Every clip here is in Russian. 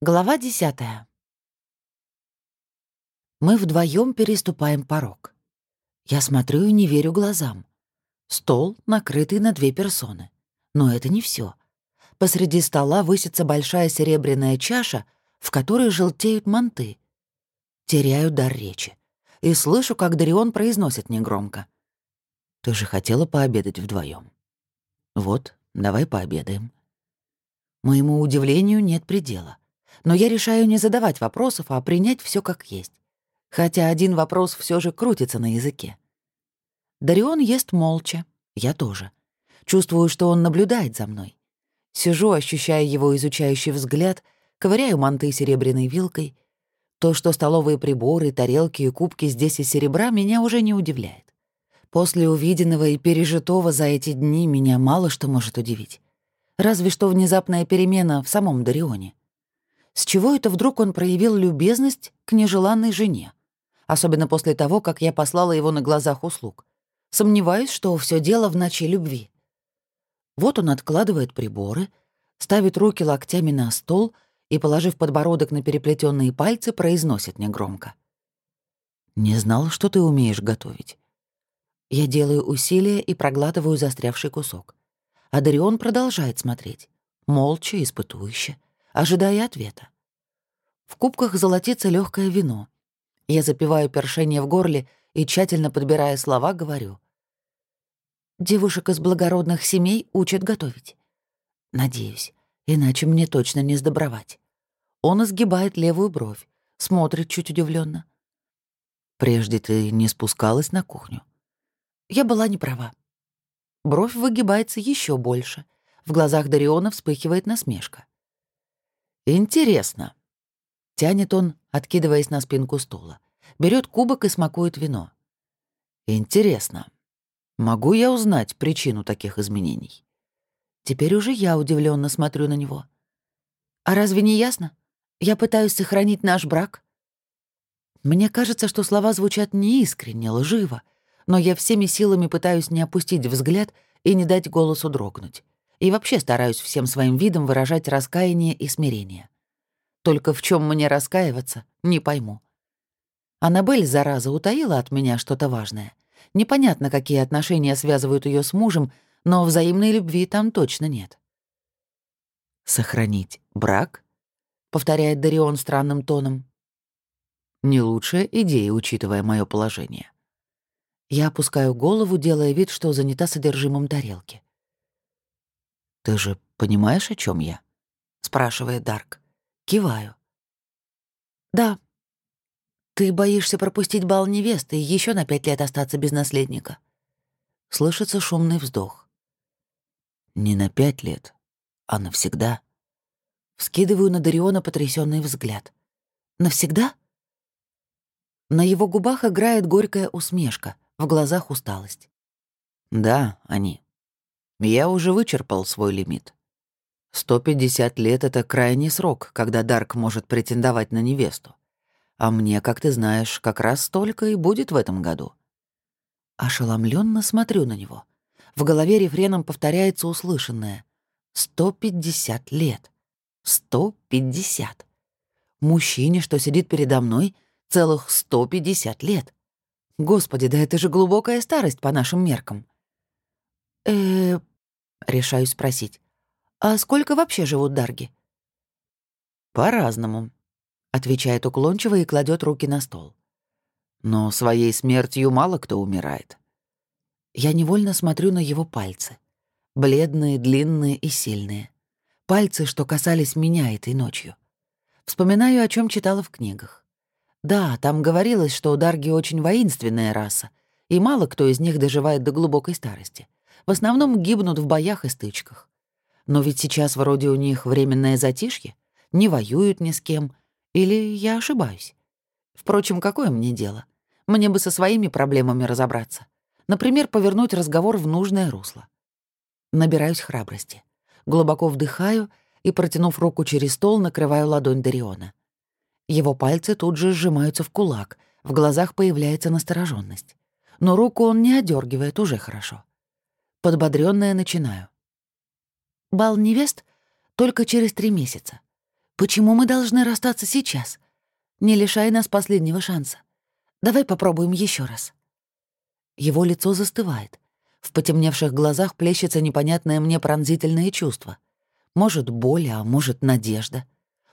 Глава десятая. Мы вдвоем переступаем порог. Я смотрю и не верю глазам. Стол, накрытый на две персоны. Но это не все. Посреди стола высится большая серебряная чаша, в которой желтеют манты. Теряю дар речи. И слышу, как Дарион произносит негромко. «Ты же хотела пообедать вдвоем. Вот, давай пообедаем». Моему удивлению нет предела но я решаю не задавать вопросов, а принять все как есть. Хотя один вопрос все же крутится на языке. Дарион ест молча, я тоже. Чувствую, что он наблюдает за мной. Сижу, ощущая его изучающий взгляд, ковыряю манты серебряной вилкой. То, что столовые приборы, тарелки и кубки здесь из серебра, меня уже не удивляет. После увиденного и пережитого за эти дни меня мало что может удивить. Разве что внезапная перемена в самом Дарионе. С чего это вдруг он проявил любезность к нежеланной жене? Особенно после того, как я послала его на глазах услуг. Сомневаюсь, что все дело в ночи любви. Вот он откладывает приборы, ставит руки локтями на стол и, положив подбородок на переплетенные пальцы, произносит негромко. «Не знал, что ты умеешь готовить». Я делаю усилия и проглатываю застрявший кусок. А Дарион продолжает смотреть, молча, испытующе ожидая ответа. В кубках золотится легкое вино. Я запиваю першение в горле и, тщательно подбирая слова, говорю. Девушек из благородных семей учат готовить. Надеюсь, иначе мне точно не сдобровать. Он изгибает левую бровь, смотрит чуть удивленно. Прежде ты не спускалась на кухню. Я была не права. Бровь выгибается еще больше. В глазах Дариона вспыхивает насмешка. «Интересно». Тянет он, откидываясь на спинку стула. Берет кубок и смакует вино. «Интересно. Могу я узнать причину таких изменений?» Теперь уже я удивленно смотрю на него. «А разве не ясно? Я пытаюсь сохранить наш брак». Мне кажется, что слова звучат неискренне, лживо, но я всеми силами пытаюсь не опустить взгляд и не дать голосу дрогнуть и вообще стараюсь всем своим видом выражать раскаяние и смирение. Только в чем мне раскаиваться, не пойму. Аннабель, зараза, утаила от меня что-то важное. Непонятно, какие отношения связывают ее с мужем, но взаимной любви там точно нет. «Сохранить брак?» — повторяет Дарион странным тоном. «Не лучшая идея, учитывая мое положение». Я опускаю голову, делая вид, что занята содержимым тарелки. «Ты же понимаешь, о чем я?» — спрашивает Дарк. Киваю. «Да. Ты боишься пропустить бал невесты и еще на пять лет остаться без наследника». Слышится шумный вздох. «Не на пять лет, а навсегда». Вскидываю на Дариона потрясенный взгляд. «Навсегда?» На его губах играет горькая усмешка, в глазах усталость. «Да, они. Я уже вычерпал свой лимит. 150 лет — это крайний срок, когда Дарк может претендовать на невесту. А мне, как ты знаешь, как раз столько и будет в этом году. Ошеломленно смотрю на него. В голове рефреном повторяется услышанное. «150 лет. 150. Мужчине, что сидит передо мной, целых 150 лет. Господи, да это же глубокая старость по нашим меркам. э решаюсь спросить. «А сколько вообще живут дарги?» «По-разному», — отвечает уклончиво и кладет руки на стол. «Но своей смертью мало кто умирает». Я невольно смотрю на его пальцы. Бледные, длинные и сильные. Пальцы, что касались меня этой ночью. Вспоминаю, о чем читала в книгах. Да, там говорилось, что дарги очень воинственная раса, и мало кто из них доживает до глубокой старости. В основном гибнут в боях и стычках. Но ведь сейчас вроде у них временное затишье, не воюют ни с кем. Или я ошибаюсь? Впрочем, какое мне дело? Мне бы со своими проблемами разобраться. Например, повернуть разговор в нужное русло. Набираюсь храбрости. Глубоко вдыхаю и, протянув руку через стол, накрываю ладонь Дариона. Его пальцы тут же сжимаются в кулак, в глазах появляется настороженность. Но руку он не одергивает уже хорошо. Подбодрённая начинаю. Бал невест только через три месяца. Почему мы должны расстаться сейчас? Не лишай нас последнего шанса. Давай попробуем еще раз». Его лицо застывает. В потемневших глазах плещется непонятное мне пронзительное чувство. Может, боль, а может, надежда.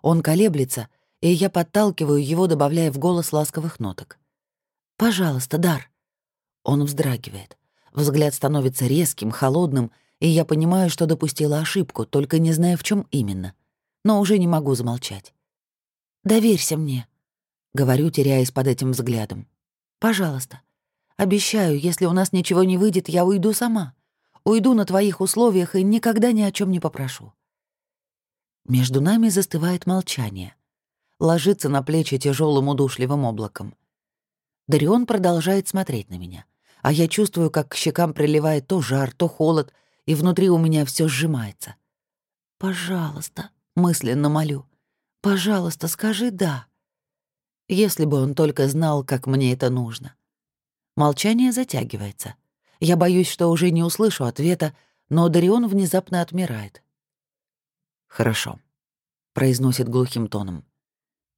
Он колеблется, и я подталкиваю его, добавляя в голос ласковых ноток. «Пожалуйста, Дар». Он вздрагивает. Взгляд становится резким, холодным, и я понимаю, что допустила ошибку, только не знаю, в чем именно. Но уже не могу замолчать. «Доверься мне», — говорю, теряясь под этим взглядом. «Пожалуйста. Обещаю, если у нас ничего не выйдет, я уйду сама. Уйду на твоих условиях и никогда ни о чем не попрошу». Между нами застывает молчание. Ложится на плечи тяжелым удушливым облаком. Дарион продолжает смотреть на меня, а я чувствую, как к щекам приливает то жар, то холод, и внутри у меня все сжимается. «Пожалуйста», — мысленно молю, — «пожалуйста, скажи «да». Если бы он только знал, как мне это нужно. Молчание затягивается. Я боюсь, что уже не услышу ответа, но Дарион внезапно отмирает. «Хорошо», — произносит глухим тоном.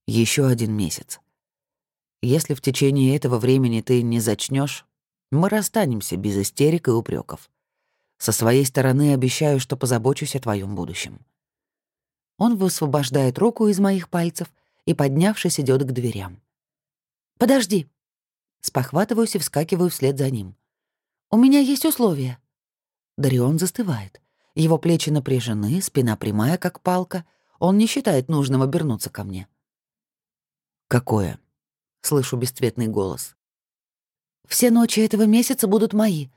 Еще один месяц. Если в течение этого времени ты не зачнешь, мы расстанемся без истерик и упреков. Со своей стороны обещаю, что позабочусь о твоем будущем». Он высвобождает руку из моих пальцев и, поднявшись, идет к дверям. «Подожди!» Спохватываюсь и вскакиваю вслед за ним. «У меня есть условия». Дарион застывает. Его плечи напряжены, спина прямая, как палка. Он не считает нужным обернуться ко мне. «Какое?» — слышу бесцветный голос. «Все ночи этого месяца будут мои.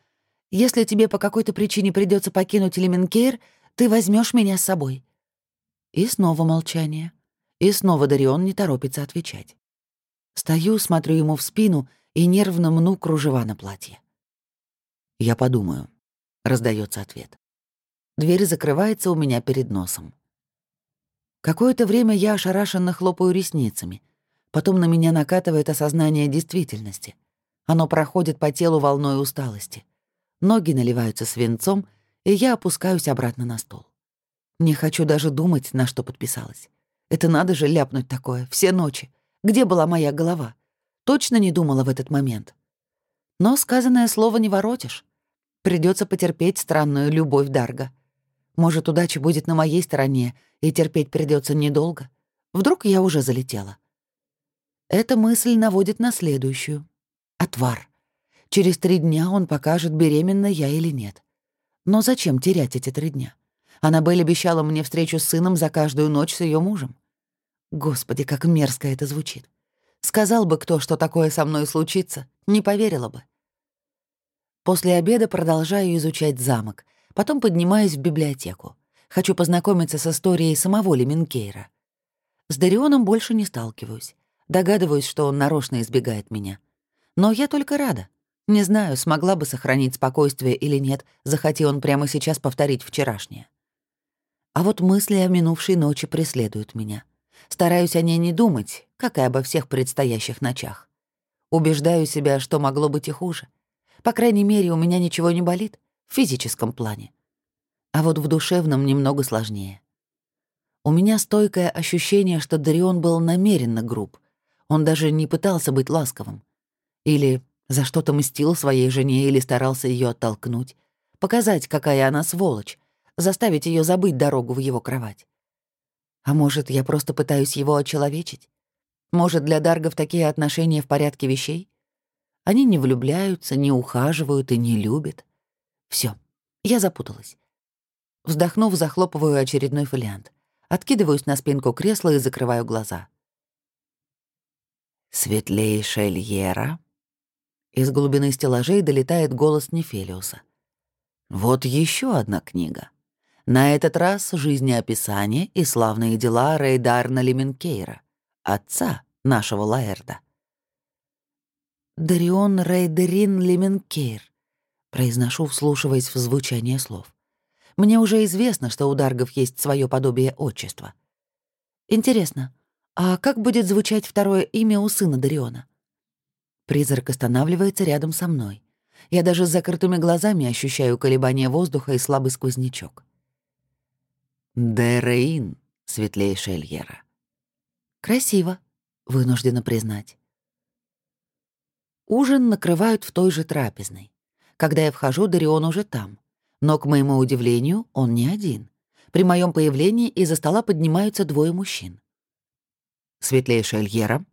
Если тебе по какой-то причине придется покинуть Элеменкейр, ты возьмешь меня с собой». И снова молчание. И снова Дарион не торопится отвечать. Стою, смотрю ему в спину и нервно мну кружева на платье. «Я подумаю», — раздается ответ. Дверь закрывается у меня перед носом. Какое-то время я ошарашенно хлопаю ресницами. Потом на меня накатывает осознание действительности. Оно проходит по телу волной усталости. Ноги наливаются свинцом, и я опускаюсь обратно на стол. Не хочу даже думать, на что подписалась. Это надо же ляпнуть такое, все ночи. Где была моя голова? Точно не думала в этот момент. Но сказанное слово не воротишь. Придется потерпеть странную любовь Дарга. Может, удача будет на моей стороне, и терпеть придется недолго. Вдруг я уже залетела. Эта мысль наводит на следующую. Отвар. Через три дня он покажет, беременна я или нет. Но зачем терять эти три дня? Аннабель обещала мне встречу с сыном за каждую ночь с ее мужем. Господи, как мерзко это звучит. Сказал бы кто, что такое со мной случится, не поверила бы. После обеда продолжаю изучать замок, потом поднимаюсь в библиотеку. Хочу познакомиться с историей самого Леменкейра. С Дарионом больше не сталкиваюсь. Догадываюсь, что он нарочно избегает меня. Но я только рада. Не знаю, смогла бы сохранить спокойствие или нет, захоти он прямо сейчас повторить вчерашнее. А вот мысли о минувшей ночи преследуют меня. Стараюсь о ней не думать, как и обо всех предстоящих ночах. Убеждаю себя, что могло быть и хуже. По крайней мере, у меня ничего не болит в физическом плане. А вот в душевном немного сложнее. У меня стойкое ощущение, что Дарион был намеренно груб. Он даже не пытался быть ласковым. Или за что-то мстил своей жене или старался ее оттолкнуть, показать, какая она сволочь, заставить ее забыть дорогу в его кровать. А может, я просто пытаюсь его очеловечить? Может, для Даргов такие отношения в порядке вещей? Они не влюбляются, не ухаживают и не любят. Все, я запуталась. Вздохнув, захлопываю очередной фолиант. Откидываюсь на спинку кресла и закрываю глаза. «Светлейшая Льера?» Из глубины стеллажей долетает голос Нефелиуса. «Вот еще одна книга. На этот раз жизнеописание и славные дела Рейдарна Леменкейра, отца нашего Лаэрда». «Дарион Рейдерин Леменкейр», — произношу, вслушиваясь в звучание слов. «Мне уже известно, что у Даргов есть свое подобие отчества. Интересно, а как будет звучать второе имя у сына Дариона?» Призрак останавливается рядом со мной. Я даже с закрытыми глазами ощущаю колебания воздуха и слабый сквознячок. «Дереин, светлейшая Эльера. Красиво, вынуждена признать. Ужин накрывают в той же трапезной. Когда я вхожу, Дарион уже там. Но, к моему удивлению, он не один. При моем появлении из-за стола поднимаются двое мужчин. Светлейшая Эльера.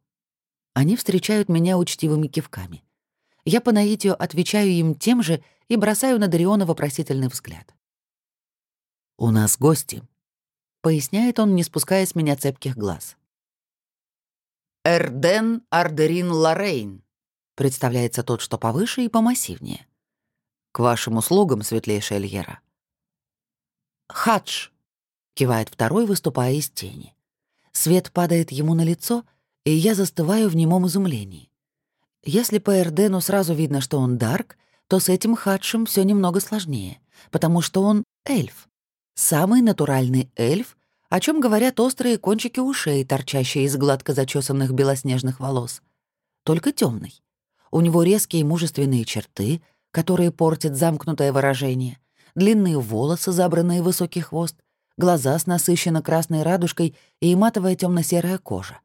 Они встречают меня учтивыми кивками. Я по наитию отвечаю им тем же и бросаю на Дариона вопросительный взгляд. «У нас гости», — поясняет он, не спуская с меня цепких глаз. «Эрден Ардерин Лорейн», — представляется тот, что повыше и помассивнее. «К вашим услугам, светлейшая Эльера». «Хадж», — кивает второй, выступая из тени. Свет падает ему на лицо, и я застываю в немом изумлении. Если по Эрдену сразу видно, что он Дарк, то с этим Хадшем все немного сложнее, потому что он эльф. Самый натуральный эльф, о чем говорят острые кончики ушей, торчащие из гладко зачесанных белоснежных волос. Только темный. У него резкие мужественные черты, которые портят замкнутое выражение, длинные волосы, забранные в высокий хвост, глаза с насыщенно красной радужкой и матовая темно серая кожа.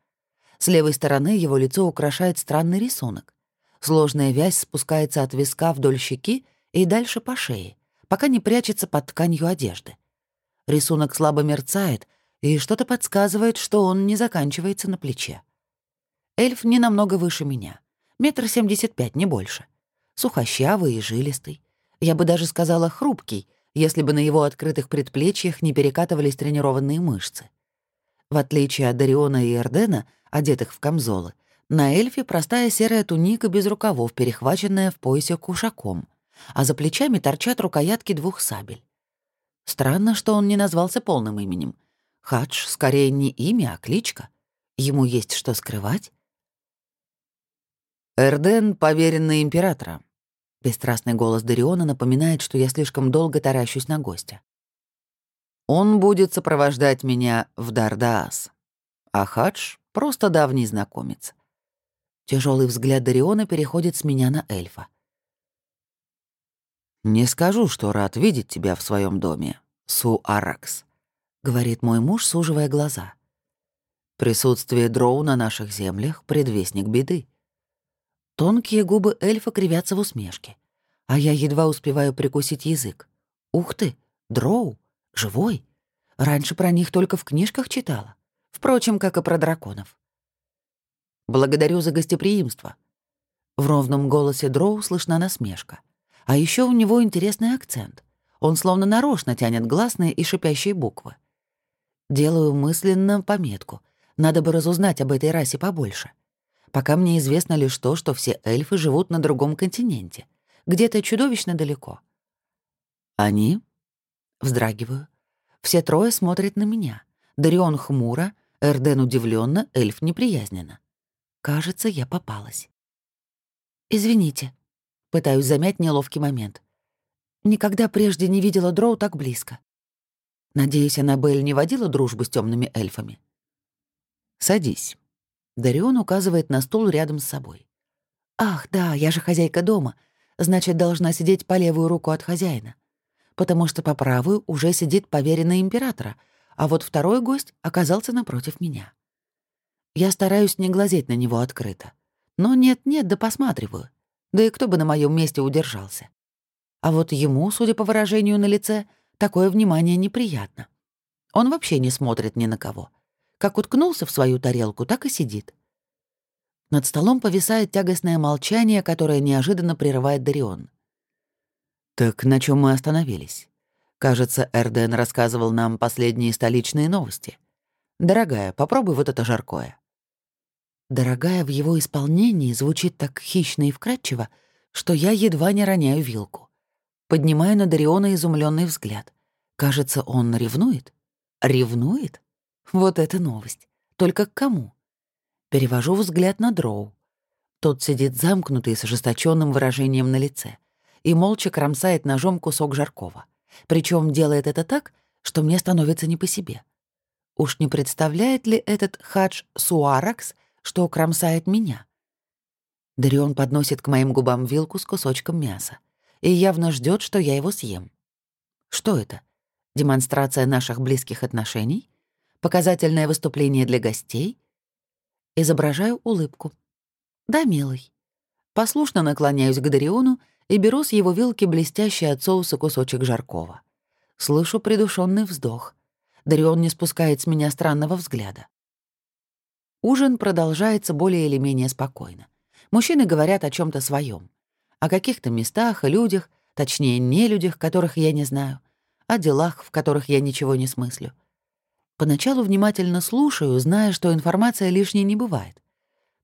С левой стороны его лицо украшает странный рисунок. Сложная вязь спускается от виска вдоль щеки и дальше по шее, пока не прячется под тканью одежды. Рисунок слабо мерцает, и что-то подсказывает, что он не заканчивается на плече. Эльф не намного выше меня. Метр семьдесят пять, не больше. Сухощавый и жилистый. Я бы даже сказала хрупкий, если бы на его открытых предплечьях не перекатывались тренированные мышцы. В отличие от Дариона и Эрдена, одетых в камзолы, на эльфе простая серая туника без рукавов, перехваченная в поясе кушаком, а за плечами торчат рукоятки двух сабель. Странно, что он не назвался полным именем. Хадж скорее не имя, а кличка. Ему есть что скрывать? «Эрден — поверенный императора». Бесстрастный голос Дариона напоминает, что я слишком долго таращусь на гостя. «Он будет сопровождать меня в Дардаас. А Хадж — просто давний знакомец». Тяжелый взгляд Дариона переходит с меня на эльфа. «Не скажу, что рад видеть тебя в своем доме, Су-Аракс», — говорит мой муж, суживая глаза. «Присутствие дроу на наших землях — предвестник беды». Тонкие губы эльфа кривятся в усмешке, а я едва успеваю прикусить язык. «Ух ты! Дроу! Живой! Раньше про них только в книжках читала. Впрочем, как и про драконов». «Благодарю за гостеприимство». В ровном голосе Дроу слышна насмешка. А еще у него интересный акцент. Он словно нарочно тянет гласные и шипящие буквы. Делаю мысленно пометку. Надо бы разузнать об этой расе побольше. Пока мне известно лишь то, что все эльфы живут на другом континенте, где-то чудовищно далеко. Они? Вздрагиваю. Все трое смотрят на меня. Дарион хмуро, Эрден удивленно, эльф неприязненно. Кажется, я попалась. «Извините», Пытаюсь замять неловкий момент. Никогда прежде не видела Дроу так близко. Надеюсь, Аннабель не водила дружбу с темными эльфами. «Садись». Дарион указывает на стул рядом с собой. «Ах, да, я же хозяйка дома. Значит, должна сидеть по левую руку от хозяина. Потому что по правую уже сидит поверенный императора, а вот второй гость оказался напротив меня. Я стараюсь не глазеть на него открыто. Но нет-нет, да посматриваю. Да и кто бы на моем месте удержался? А вот ему, судя по выражению на лице, такое внимание неприятно. Он вообще не смотрит ни на кого. Как уткнулся в свою тарелку, так и сидит. Над столом повисает тягостное молчание, которое неожиданно прерывает Дарион. «Так на чем мы остановились? Кажется, Эрден рассказывал нам последние столичные новости. Дорогая, попробуй вот это жаркое». Дорогая в его исполнении звучит так хищно и вкрадчиво, что я едва не роняю вилку. Поднимаю на Дариона изумленный взгляд. Кажется, он ревнует. Ревнует? Вот это новость. Только к кому? Перевожу взгляд на Дроу. Тот сидит замкнутый с ожесточенным выражением на лице и молча кромсает ножом кусок жаркого. Причем делает это так, что мне становится не по себе. Уж не представляет ли этот хадж Суаракс — что кромсает меня. Дарион подносит к моим губам вилку с кусочком мяса и явно ждет, что я его съем. Что это? Демонстрация наших близких отношений? Показательное выступление для гостей? Изображаю улыбку. «Да, милый». Послушно наклоняюсь к Дариону и беру с его вилки блестящий от соуса кусочек жаркого. Слышу придушенный вздох. Дарион не спускает с меня странного взгляда. Ужин продолжается более или менее спокойно. Мужчины говорят о чем то своем, О каких-то местах и людях, точнее, не людях, которых я не знаю. О делах, в которых я ничего не смыслю. Поначалу внимательно слушаю, зная, что информация лишней не бывает.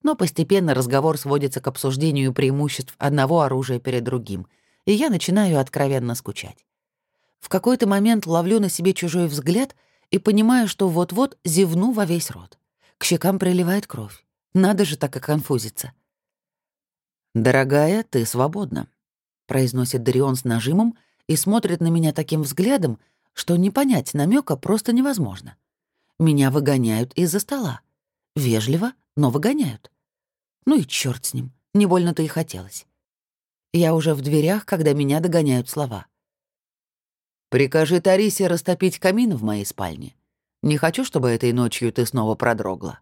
Но постепенно разговор сводится к обсуждению преимуществ одного оружия перед другим, и я начинаю откровенно скучать. В какой-то момент ловлю на себе чужой взгляд и понимаю, что вот-вот зевну во весь рот. К щекам приливает кровь. Надо же так и конфузиться. «Дорогая, ты свободна», — произносит Дарион с нажимом и смотрит на меня таким взглядом, что не понять намека просто невозможно. Меня выгоняют из-за стола. Вежливо, но выгоняют. Ну и черт с ним, не больно-то и хотелось. Я уже в дверях, когда меня догоняют слова. «Прикажи Тарисе растопить камин в моей спальне. Не хочу, чтобы этой ночью ты снова продрогла».